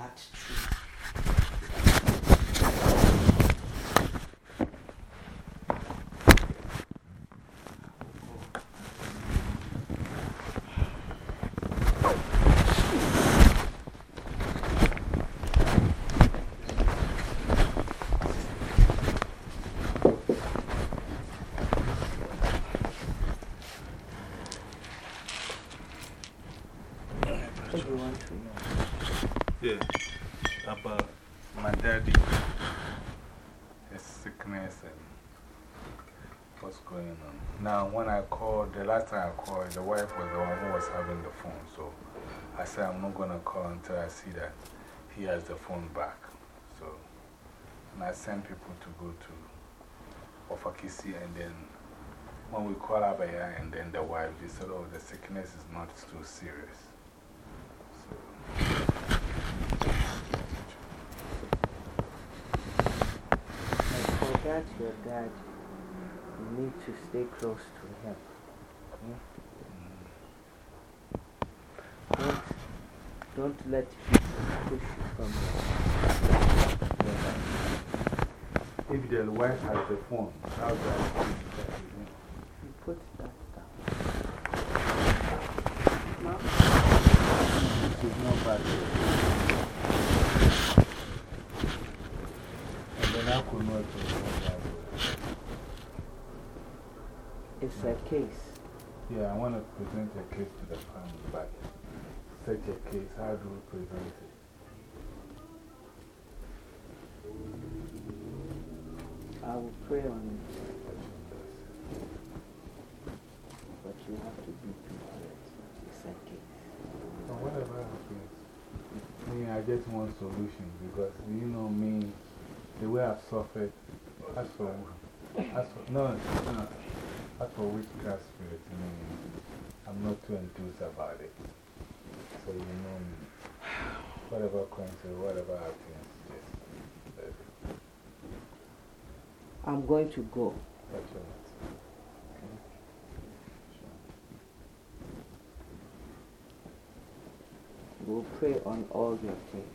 Not true. Yeah, about my daddy, his sickness and what's going on. Now, when I called, the last time I called, the wife was the one who was having the phone. So I said, I'm not going to call until I see that he has the phone back. So, and I sent people to go to Ofakisi and then when we call Abaya and then the wife, they said, oh, the sickness is not too serious. That your dad, you need to stay close to him. Don't, don't let people push you from you. If the wife has the phone, how do I You put that down. No? It is not bad. And then I could not. It's a case. Yeah, I want to present a case to the family, but such a case, how do we present it? I will pray on it. But you have to be prepared. It's a case. So whatever happens, I mean, I just want solution because you know me, the way I've suffered, as for, as for, no, no. As for witchcraft spirit, I mean, I'm not too enthused about it. So, you know me. Whatever comes, or whatever happens, just. I'm going to go. That's right. We'll pray on all your things.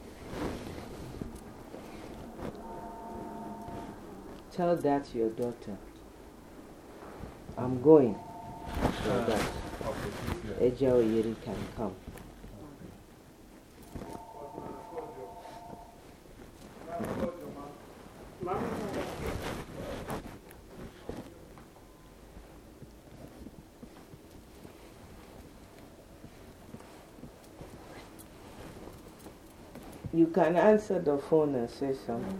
Tell that to your daughter. I'm going uh, so that Eja Oyeri can come. You can answer the phone and say something.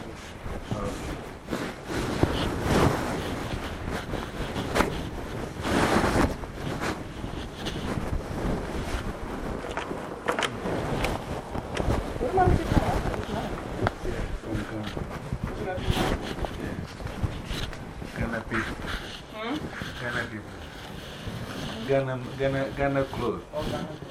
people. Ghana, Ghana, Ghana clothes. Oh, Ghana.